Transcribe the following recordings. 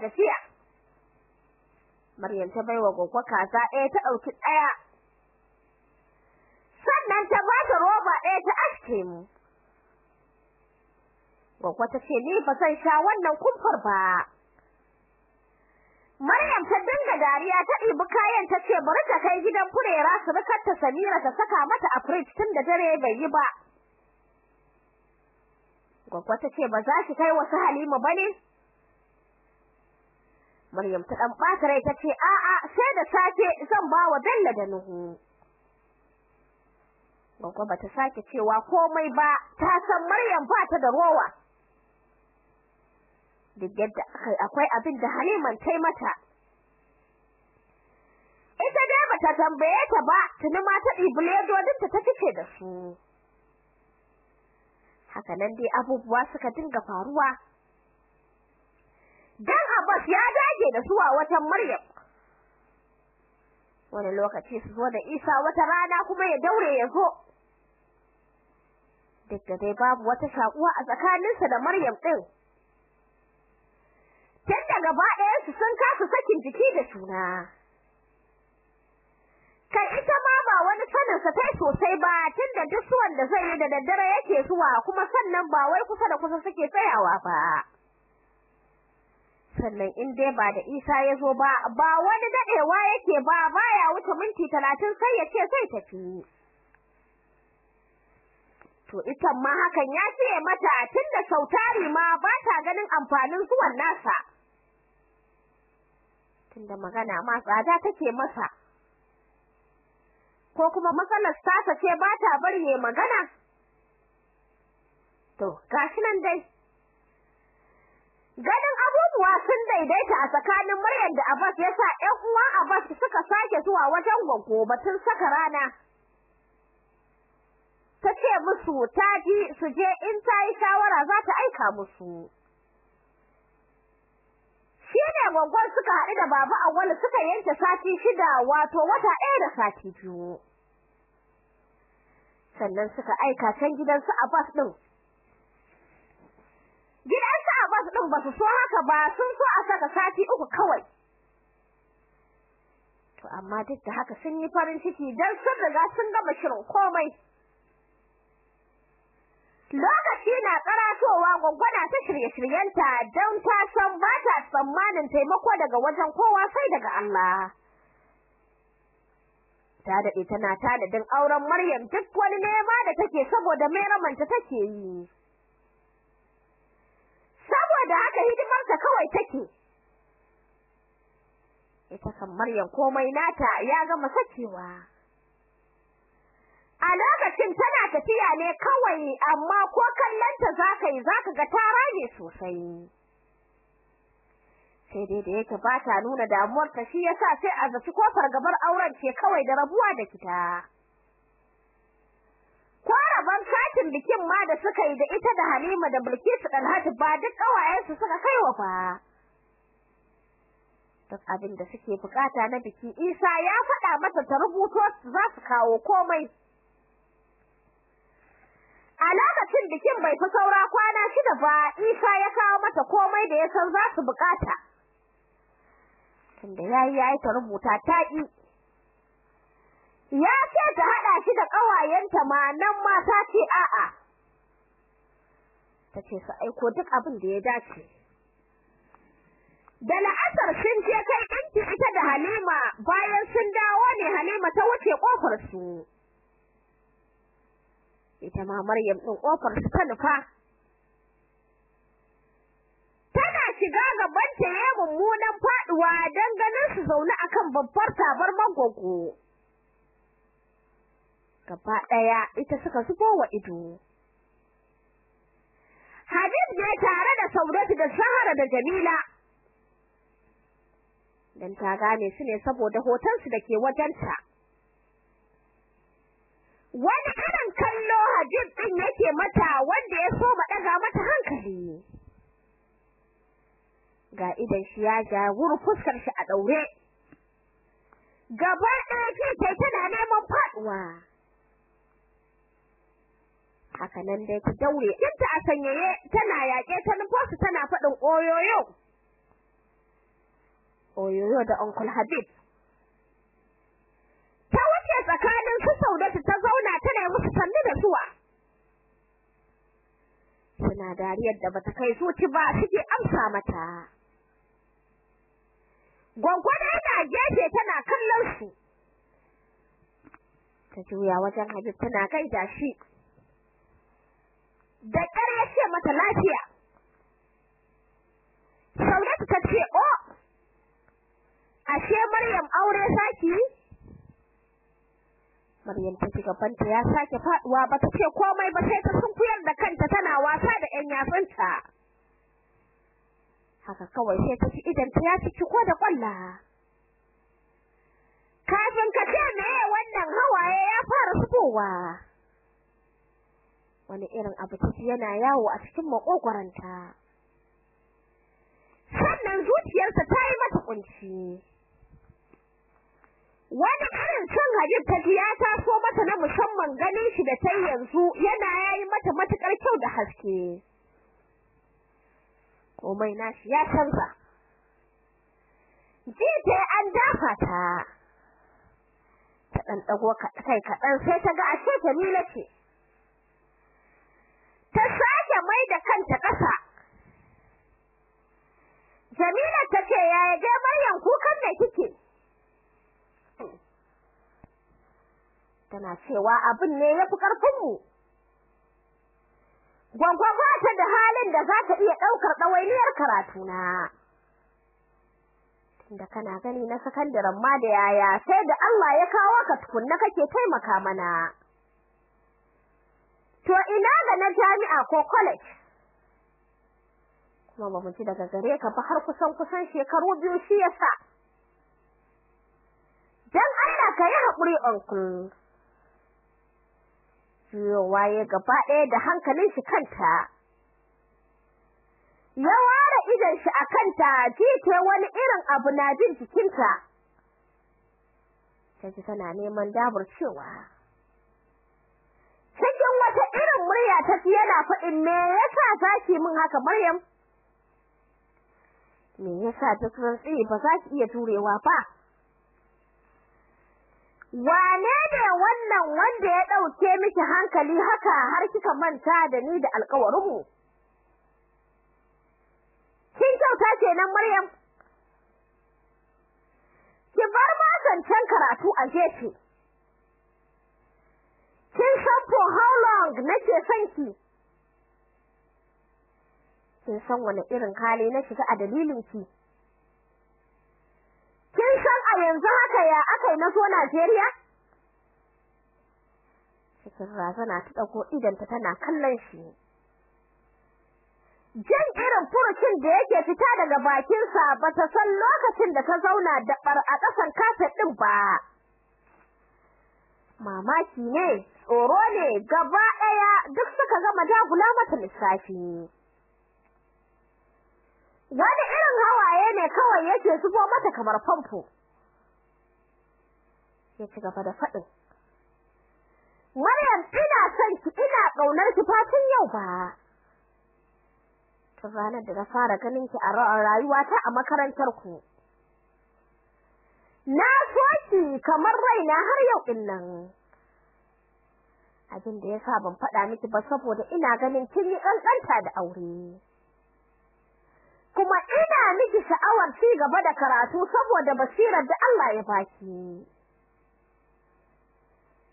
gafiya Maryam ta baiwa goggo kaza ɗaya ta ɗauki ɗaya sannan ta ba ta roba ɗaya ta aske mu goggo ta ce ni ba zan sha wannan kumfar ba Maryam ta dinga dariya ta ɗibi kayan ta ce bari ta kai gidan furera su rikar ta Samira ta saka mata a fridge tun da dare bai yi ba. Gwagwa ta ce ba za ki kai wasu Halima ba ne? Maryam ta ɗan ɓata rai ta ce a'a sai da safe zan ba wa Bello da Nuhu. Gwagwa ba ta sake cewa komai ba ta san Maryam ba ta da rowa. duk yadda akwai abin da Haliman tai mata ita dai bata tambaye ta ba tuni ma ta ɗibi ledodin ta fice da su haka nan dai abubuwa suka dinga faruwa dan Abbas ya dage da zuwa watan Maryam. Wani lokaci su zo da Isa wata rana kuma ya daure ya zo. Duk da babu wata shakuwa a tsakaninsa da Maryam din tun da gaba ɗaya su sun kasa sakin jiki da juna. Kai ita ma ba wani sanin sa tai sosai ba tun da duk suwan da zai yi da daddare yake zuwa kuma sannan ba wai kusa da kusa suke tsayawa ba. Sannan in dai ba da Isa ya zo ba ba wani dadewa yake ba baya wuce minti talatin sai ya ce sai tafi. To ita ma hakan ya ce mata tunda sautari ma ba ta ganin amfanin zuwan nasa. Tunda magana ma tsada take masa. Ko kuma matsalar tasa ce ba ta bari ya magana. To gashi nan dai. Ganin abubuwa sun daidaita a tsakanin Maryam da Abbas yasa ƴan uwan Abbas suka sake zuwa wajen gwaggo batun saka rana. Ta ce musu ta ji su je in ta yi shawara za ta aika musu. Shi ne gwaggon suka haɗu da baba awwalu suka yanke sati shida wato wata ɗaya da sati biyu. Sannan suka aika can gidansu Abbas ɗin. Abbas ɗin ba su so haka ba sun so a saka sati uku kawai. To amma duk da haka sun yi farin ciki don sun riga sun gama shirin komai. Lokaci na karatowa gwaggwana ta shirye-shiryenta don ta san ba ta tsammanin taimako daga wajen kowa sai daga Allah. Ta daɗe tana tanadin auren Maryam duk wani nema da take saboda mai ramanta take yi. Saboda haka hidimarta kawai take. Ita kan Maryam komai nata ya gama sakewa. A lokacin tana tafiya ne kawai amma ko kallanta zaka yi zaka ga ta rage sosai. Sai dai da yake ba ta nuna damuwar ta shi yasa sai a zaci ƙofar gabar auren ce kawai da rabuwa da kita ko rabon katin bikin ma da suka yi da ita da Halima da Bilkisu Dalhatu ba duk kawayensu suka kaiwa fa. Duk abin da suke buƙata na biki Isa ya faɗa mata ta rubuto za su kawo komai. A lokacin bikin bai fi saura kwana shida ba Isa ya kawo mata komai da ya san za su buƙata tunda yayi yayi ta rubuta ta ki ya ce ta hada shi da kawayenta ma nan ma ta ce a'a. Tace su aiko duk abin da ya dace. Da la'asar sun je kai ɗinki ita da Halima bayan sun dawo ne Halima ta wuce ƙofar su. Ita ma Maryam din ƙofar su ta nufa. Tana shiga gaban ta yayin mummunan faɗuwa dan ganin su zaune akan babbar tabar magogo gaba ɗaya ita suka zubo wa ido. Habib ne tare da Saudatu da Sahara da Jamila. Dan ta gane su ne saboda hoton su dake wajenta. Wani irin kallo Habib din yake mata wanda ya so ma daga mata hankali. Ga idan shi ya jawur fuskar shi a daure gaba ɗaya ce tana neman faɗuwa haka nan dai ta daure. Kinta a sanyaye tana yaƙe ta nufosu tana faɗin oyoyo. Oyoyo da Uncle Habib. Ta wuce tsakanin su Saudatu ta zauna tana musu sannu da zuwa. Suna dariyar da bata kai zuci ba suke amsa mata. Gwaggwada na gefe tana kallon su. Ta juya wajen Habib tana gaida shi. Da ƙyar ya ce mata lafiya. Saudatu ta ce o ashe Maryam aure saki Maryam ta ci gabanta ya sake faɗuwa bata ce komai ba sai ta sunkuyar da kanta tana wasa da ƴan yatsunta. Haka kawai sai ta ci idan ta ya ci ko da kwalla kafin ka ce me wannan hawaye ya fara zubowa. Wani irin abu tace yana yawo a cikin makogwaranta sannan zuciyarsa ta yi mata kunci wani irin son Habib ta ya taso mata na musamman ganin shi da ta yanzu yana yayi mata matuƙar kyau da haske. Komai nashi ya canza. Ji ta an dafa ta. Ta dan dago kai kaɗan sai ta ga ashe Jamila ce. Ta sake mai da kanta ƙasa. Jamila ta ce yaya ga Maryam kukan da kike? Tana cewa abin ne yafi ƙarfin mu gwagwagwa ta da halin da za ta iya ɗaukar dawainiyar karatu na tunda kana gani na sakandaren ma da yaya sai da Allah ya kawo ka tukunna kake taimaka mana. To ina ga na jami'a ko college kuma ba mu ji daga gare ka ba har kusan kusan shekaru biyu shi yasa dan Allah ka yi haƙuri uncle Jiyowa ya gaba ɗaya da hankalin shi kanta. Ya ware idon shi a kanta jite wani irin abu na jin jikinta. Ta ji tana neman dabur cewa. Cikin wata irin murya ta ji yana faɗin me yasa zaki min haka Maryam? Me yasa duk rantsi ba za ki iya jurewa ba? wane ne wannan wanda ya ɗauke miki hankali haka har kika manta da ni da alƙawarin mu kin kyauta kenan Maryam ki bar ma zancen karatu a gefe kin san for how long? Nake son ki. Kin san wani irin hali na shiga a dalilin ki? Kin san a yanzu haka ya akai na zo Najeriya? Cikin razana ta ɗauko idanta tana kallon shi. Jan irin furucin da yake fita daga bakin sa bata san lokacin da ta zauna da bar a kasan kafet din ba. Mamaki ne tsoro ne gaba ɗaya duk suka gama dagula mata lissafi. Wani irin hawaye ne kawai yake zubo mata kamar famfo. Ya ci gaba da faɗin. Maryam ina son ki ina ƙaunar ki fatin yau ba. Tun ranar da na fara ganin ki a rayuwata a makarantar ku na so ki kamar raina har yau ɗin nan. Abin da yasa ban faɗa miki ba saboda ina ganin kin yi kankanta da aure. Kuma ina miki sha'awar ci gaba da karatu saboda basirar da Allah ya baki.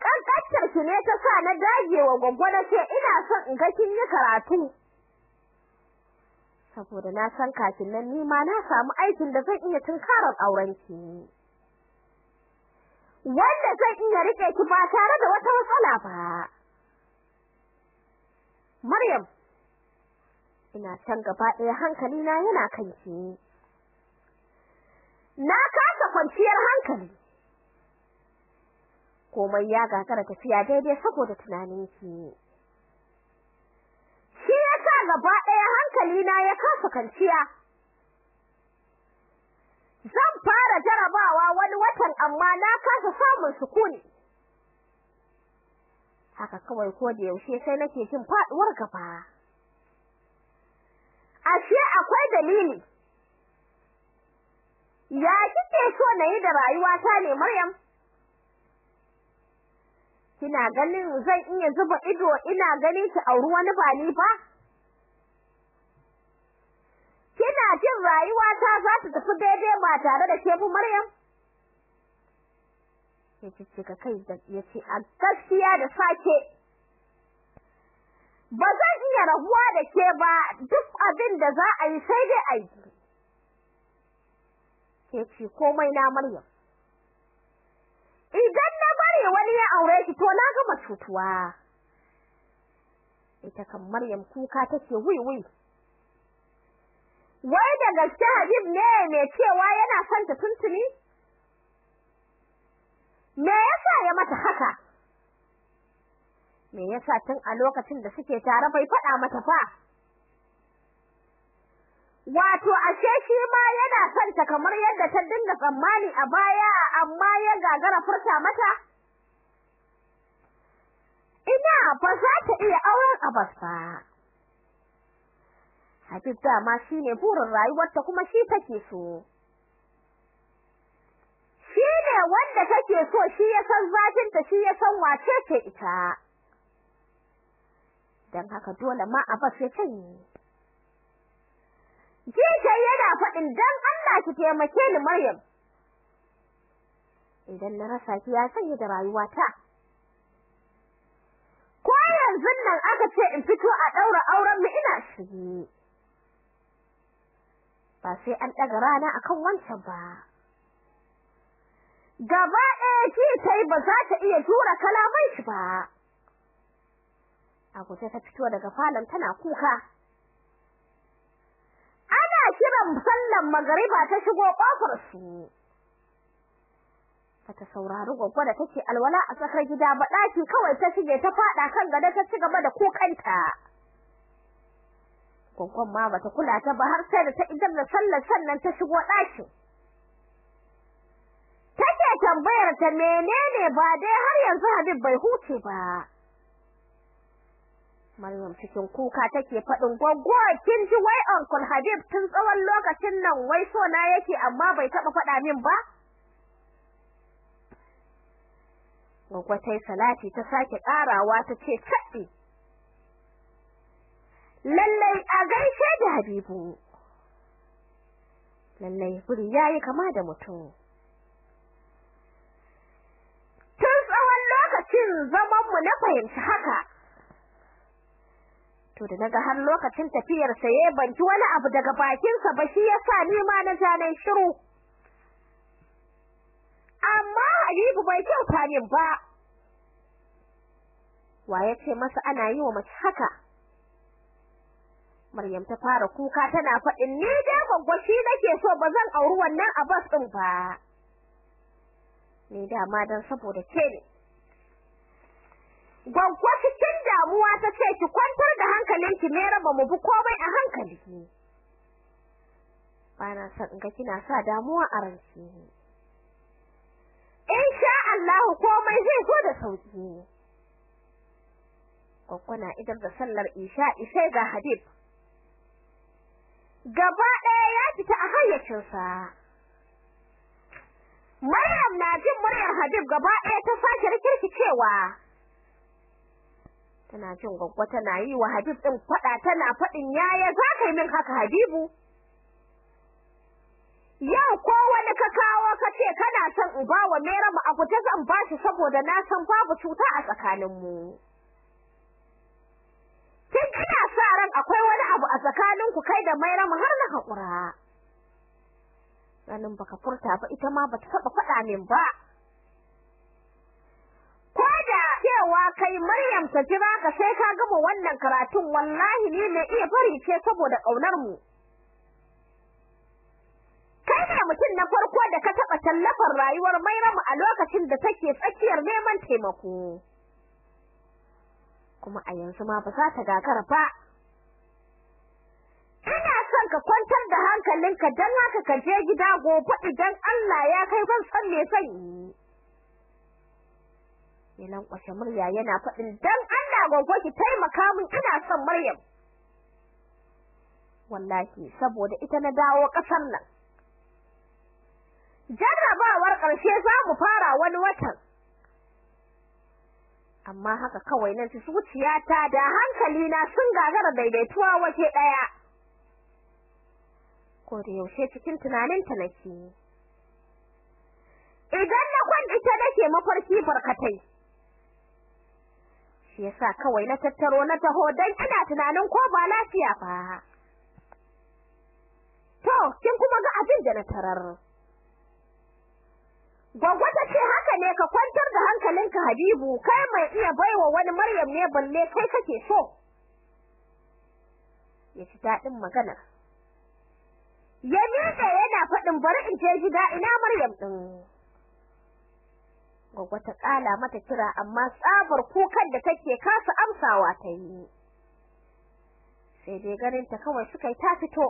Kankantar ki ne ta sa na dagewa gwaggwana ce ina son in ga kin yi karatu. Saboda na san kafin nan ni ma na samu aikin da zan iya tunkarar auren ki wanda zan iya riƙe ki ba tare da wata matsala ba. Maryam ina can gaba ɗaya hankali na yana kan ki. Na kasa kwanciyar hankali. Komai ya gagara tafiya daidai saboda tunanin ki shi yasa gaba ɗaya hankali na ya kasa kanciya zan fara jarabawa wani watan amma na kasa samun sukuni. Haka kawai ko da yaushe sai nake jin faduwar gaba. Ashe akwai dalili. Ya kike so na yi da rayuwata ne Maryam? Kina ganin zan iya zuba ido ina gani ki auri wani ba ni ba? Kina jin rayuwata za ta tafi daidai ba tare da ke bu Maryam? Ya cicika kai da ya ce a gaskiya da sake ba zan iya rabuwa da ke ba duk abin da za a yi sai dai a yi. Ce komai na Maryam. Idan na bari wani ya aure ki to na gama cutuwa. Ita kan Maryam kuka take wiwi wai da gaske Habib ne mai cewa yana son ta tuntuni? Me yasa ya mata haka? Me yasa tun a lokacin da suke tare bai faɗa mata fa wato ashe shi ma yana son ta kamar yadda ta dinga tsammani a baya amma ya gagara furta mata? Ina ba za ta iya auren Abbas Habib dama shine burin rayuwarta kuma shi take so. Shi ne wanda take so shi ya san zafin ta shi ya san wace ce ita. Dan haka dole ma Abbas ya canye Jika yana faɗin dan Allah ki taimake ni Maryam. Idan na rasa ki ya sanya da rayuwata. Ko yanzu nan aka ce in fito a daura auren mu ina shige ba sai an daga rana akan wancan ba. Gaba ɗaya ji tai ba za ta iya jura kalaman shi ba. A guje ta fito daga falon tana kuka. Ana kiran sallan magariba ta shigo ƙofar su. Bata saurari gwaggwa da take alwala a tsakar gida ba daki kawai ta shige ta fada kan gado ta ci gaba da kukanta. Gwaggwan ma bata kula ta ba har sai da ta idar da sallar sannan ta shigo daki take tambayar ta menene ba dai har yanzu Habib bai huce ba. Maryam cikin kuka take faɗin gwaggwa kin ji wai Uncle Habib tun tsawon lokacin nan wai so na yake amma bai taɓa faɗa min ba? Gwaggwa tai salati ta sake ƙarawa ta ce taɗi Lallai a gaishe da Habibu. Lallai buri yayi kama da mutum. Tun tsawon lokacin zaman mu na fahimci haka. To da na ga har lokacin tafiyar sa yayi banki wani abu daga bakin sa ba shi yasa ni ma na ja nan shiru. Amma Habibu bai kyauta min ba. Wa ya ce masa ana yi wa mace haka? Maryam ta fara kuka tana faɗin ni da gwaggwashi nake so ba zan auri wannan Abbas din ba ni da ma dan saboda ke ne Gwaggwa cikin damuwa ta ce ki kwantar da hankalinki ne raba mu bi komai a hankali. Bana son in ga kina sa damuwa a ranki. Insha Allah komai zai zo da sauƙi. Gwaggwa na idar da sallar Isha isai ga Habib. Gaba ɗaya ya fita a hayyacinsa. Maryam na jin muryar Habib gaba ɗaya ta sake rikirkicewa. tana jin gwaggwa tana yi wa Habib din fada tana faɗin yaya za ka yi min haka Habibu yau ko wani ka kawo ka ce kana son in ba wa mu abu ta zan ba shi saboda na san babu cuta a tsakanin mu kin kana sa ran akwai wani abu a tsakanin ku kai da Maira mu har na hakura ganin baka furta ba ita ma bata taba fada min ba. Koda cewa kai Maryam ta jira ka sai ka gama wannan karatun wallahi ne mai iya bari ce saboda ƙaunar mu kai ne mutum na farko da ka taba tallafar rayuwar Maryam a lokacin da take tsakiyar neman taimako. Kuma a yanzu ma ba za ta gagara ba. Son ka kwantar da hankalinka dan haka ka je gida gobe idan Allah ya kai ban san me yi. Ya lankwashe murya yana faɗin dan Allah gogo ki taimaka min ina son Maryam. Wallahi saboda ita na dawo ƙasar nan. Jarrabawar ƙarshe za mu fara wani watan. Amma haka kawai na ci zuciyata da hankali na sun gagara daidaituwa waje ɗaya. Ko da yaushe cikin tunaninta nake. Idan na kwan ita nake mafarki barkatai. Shi yasa kawai na tattaro na taho dan ina tunanin ko ba lafiya fa to kin kuma ga abin da na tarar. Gwagwa ta ce haka ne ka kwantar da hankalinka Habibu. Kai mai iya baiwa wani Maryam ne balle kai kake so. Ya ci daɗin magana ya miƙe yana faɗin bari in je gida ina Maryam ɗin? Gwagwa ta ƙala mata kira amma tsabar kukan da take kasa amsawa ta yi. Sai dai ganin ta kawai suka yi ta fito.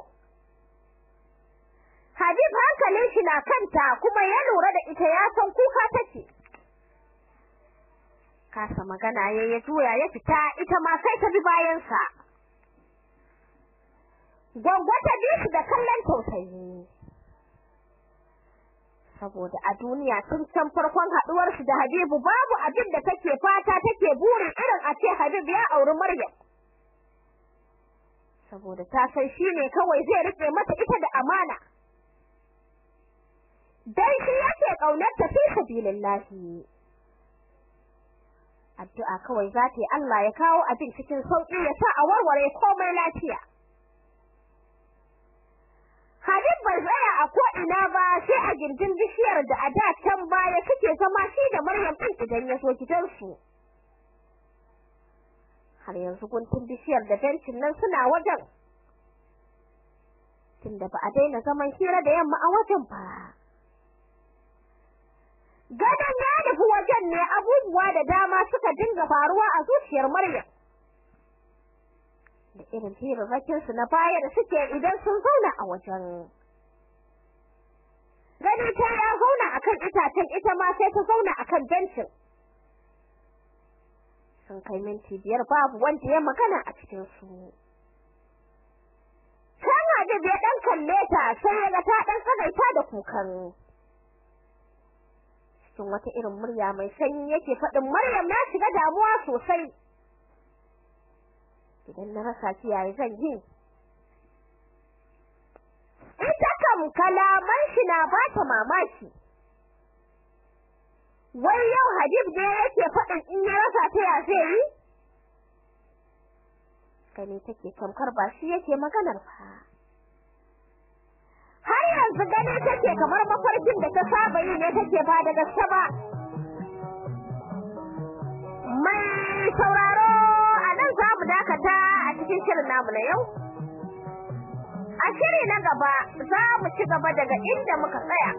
Habib hankalin shi na kanta kuma ya lura da ita ya san kuka take. Kasa magana ya ya juya ya fita ita ma sai ta bi bayan sa. Gwangwa ta bi da kallon tausayi. Saboda a duniya tun can farkon haduwar shi da Habibu babu abin da take fata take burin irin a ce Habib ya auri Maryam. Saboda ta san shi ne kawai zai riƙe mata ita da amana. dan shi yake ƙaunar ta fi sabilillahi addu'a kawai za ta yi Allah ya kawo abin cikin sauƙi ya sa a warware komai lafiya Habib bai tsaya a ko ina ba sai a gindin bishiyar da a da can baya suke zama shi da Maryam din idan ya so gidansu. Har yanzu guntun bishiyar da bencin nan suna wajen. Tunda ba a daina zaman hira da yamma a wajen ba. Gadon ya nufi wajen ne abubuwa da dama suka dinga faruwa a zuciyar Maryam. Da irin hirarrakin su na baya da suke idan sun zauna a wajen. Gani ta ya zauna akan itacen ita ma sai ta zauna akan bencin. Sun kai minti biyar babu wanda ya magana a cikin su. Kan Habib ya ɗan kalle ta sai ga ta ɗan tsagaita da kukan. cikin wata irin murya mai sanyi yake faɗin Maryam na shiga damuwa sosai idan na rasa ki yayi zan yi. Ita kam kalaman shi na bata mamaki. Wai yau Habib ne yake faɗin in ya rasa ta ya zai yi? Gani take tamkar ba shi yake maganar fa har yanzu gani take kamar mafarkin da ta saba yi ne take ba da gaske ba. Mai sauraro cikin shirin namu na yau? A shiri na gaba za mu ci gaba daga inda muka tsaya.